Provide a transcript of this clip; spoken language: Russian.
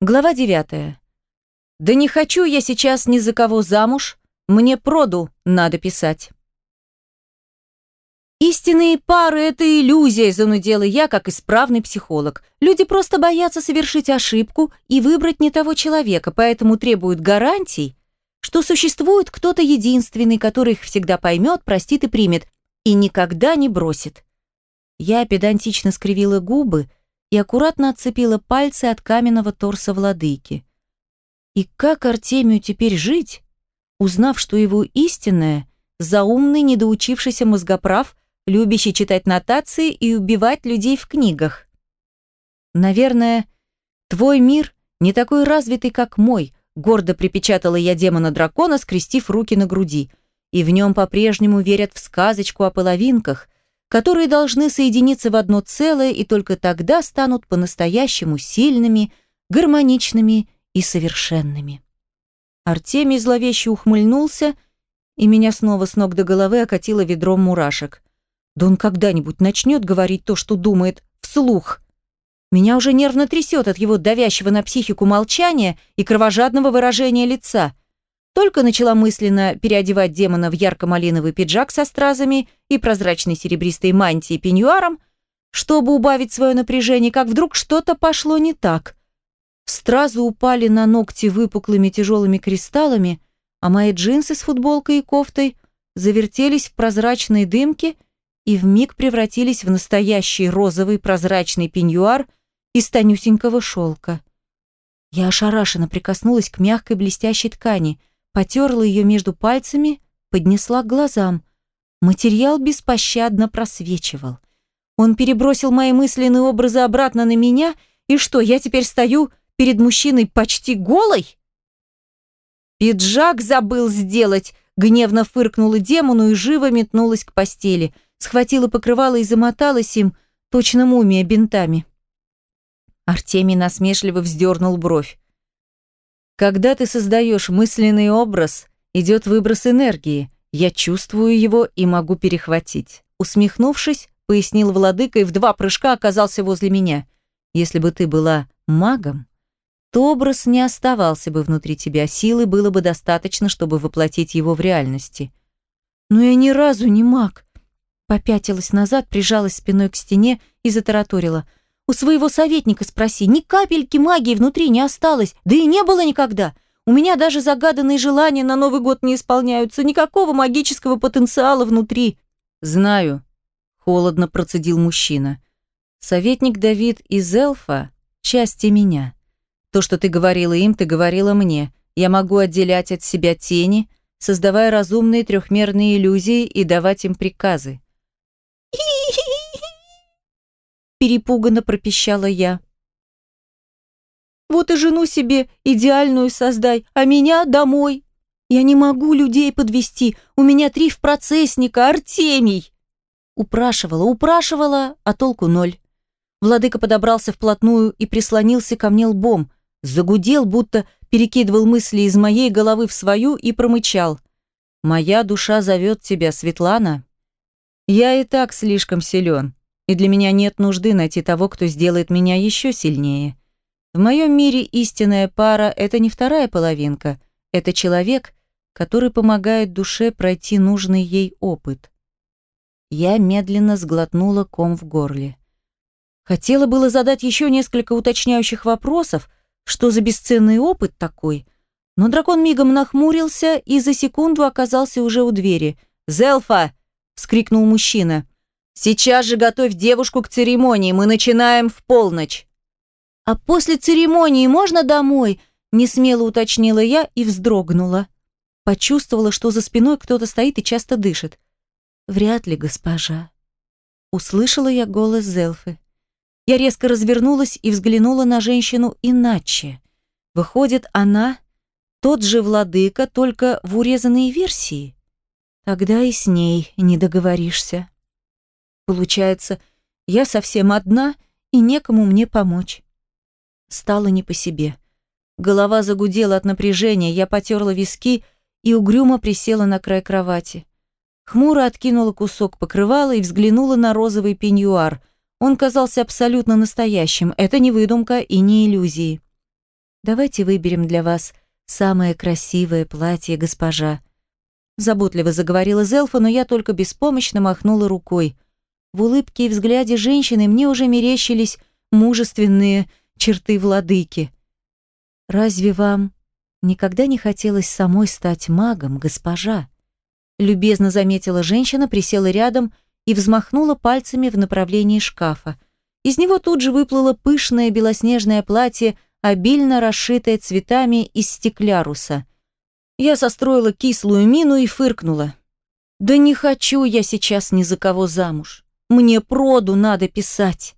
Глава 9. Да не хочу я сейчас ни за кого замуж, мне проду надо писать. Истинные пары – это иллюзия, занудела я, как исправный психолог. Люди просто боятся совершить ошибку и выбрать не того человека, поэтому требуют гарантий, что существует кто-то единственный, который их всегда поймет, простит и примет, и никогда не бросит. Я педантично скривила губы, и аккуратно отцепила пальцы от каменного торса владыки. И как Артемию теперь жить, узнав, что его истинное – заумный, недоучившийся мозгоправ, любящий читать нотации и убивать людей в книгах? Наверное, твой мир не такой развитый, как мой, гордо припечатала я демона-дракона, скрестив руки на груди, и в нем по-прежнему верят в сказочку о половинках – которые должны соединиться в одно целое и только тогда станут по-настоящему сильными, гармоничными и совершенными. Артемий зловеще ухмыльнулся, и меня снова с ног до головы окатило ведром мурашек. Да он когда-нибудь начнет говорить то, что думает, вслух. Меня уже нервно трясет от его давящего на психику молчания и кровожадного выражения лица – только начала мысленно переодевать демона в ярко-малиновый пиджак со стразами и прозрачной серебристой мантией пеньюаром, чтобы убавить свое напряжение, как вдруг что-то пошло не так. Стразы упали на ногти выпуклыми тяжелыми кристаллами, а мои джинсы с футболкой и кофтой завертелись в прозрачной дымке и вмиг превратились в настоящий розовый прозрачный пеньюар из тонюсенького шелка. Я ошарашенно прикоснулась к мягкой блестящей ткани – потерла ее между пальцами, поднесла к глазам. Материал беспощадно просвечивал. Он перебросил мои мысленные образы обратно на меня, и что, я теперь стою перед мужчиной почти голой? «Пиджак забыл сделать!» Гневно фыркнула демону и живо метнулась к постели. Схватила покрывало и замоталась им, точно мумия, бинтами. Артемий насмешливо вздернул бровь. Когда ты создаешь мысленный образ, идет выброс энергии. Я чувствую его и могу перехватить. Усмехнувшись, пояснил владыка и в два прыжка оказался возле меня. Если бы ты была магом, то образ не оставался бы внутри тебя, силы было бы достаточно, чтобы воплотить его в реальности. Но я ни разу не маг. Попятилась назад, прижалась спиной к стене и затараторила. У своего советника спроси, ни капельки магии внутри не осталось, да и не было никогда. У меня даже загаданные желания на Новый год не исполняются, никакого магического потенциала внутри. Знаю, холодно процедил мужчина. Советник Давид из эльфа – части меня. То, что ты говорила им, ты говорила мне. Я могу отделять от себя тени, создавая разумные трехмерные иллюзии и давать им приказы. Перепуганно пропищала я. Вот и жену себе идеальную создай, а меня домой. Я не могу людей подвести. У меня три в процессника, Артемий. Упрашивала, упрашивала, а толку ноль. Владыка подобрался вплотную и прислонился ко мне лбом, загудел, будто перекидывал мысли из моей головы в свою и промычал. «Моя душа зовет тебя, Светлана. Я и так слишком силен и для меня нет нужды найти того, кто сделает меня еще сильнее. В моем мире истинная пара – это не вторая половинка, это человек, который помогает душе пройти нужный ей опыт. Я медленно сглотнула ком в горле. Хотела было задать еще несколько уточняющих вопросов, что за бесценный опыт такой, но дракон мигом нахмурился и за секунду оказался уже у двери. «Зелфа!» – вскрикнул мужчина. Сейчас же готовь девушку к церемонии, мы начинаем в полночь. А после церемонии можно домой? Несмело уточнила я и вздрогнула. Почувствовала, что за спиной кто-то стоит и часто дышит. Вряд ли, госпожа. Услышала я голос Зелфы. Я резко развернулась и взглянула на женщину иначе. Выходит, она тот же владыка, только в урезанной версии. Тогда и с ней не договоришься. Получается, я совсем одна и некому мне помочь. Стало не по себе. Голова загудела от напряжения, я потерла виски и угрюмо присела на край кровати. Хмуро откинула кусок покрывала и взглянула на розовый пеньюар. Он казался абсолютно настоящим, это не выдумка и не иллюзии. Давайте выберем для вас самое красивое платье, госпожа. Заботливо заговорила Зелфа, но я только беспомощно махнула рукой. В улыбке и взгляде женщины мне уже мерещились мужественные черты владыки. «Разве вам никогда не хотелось самой стать магом, госпожа?» Любезно заметила женщина, присела рядом и взмахнула пальцами в направлении шкафа. Из него тут же выплыло пышное белоснежное платье, обильно расшитое цветами из стекляруса. Я состроила кислую мину и фыркнула. «Да не хочу я сейчас ни за кого замуж. Мне проду надо писать».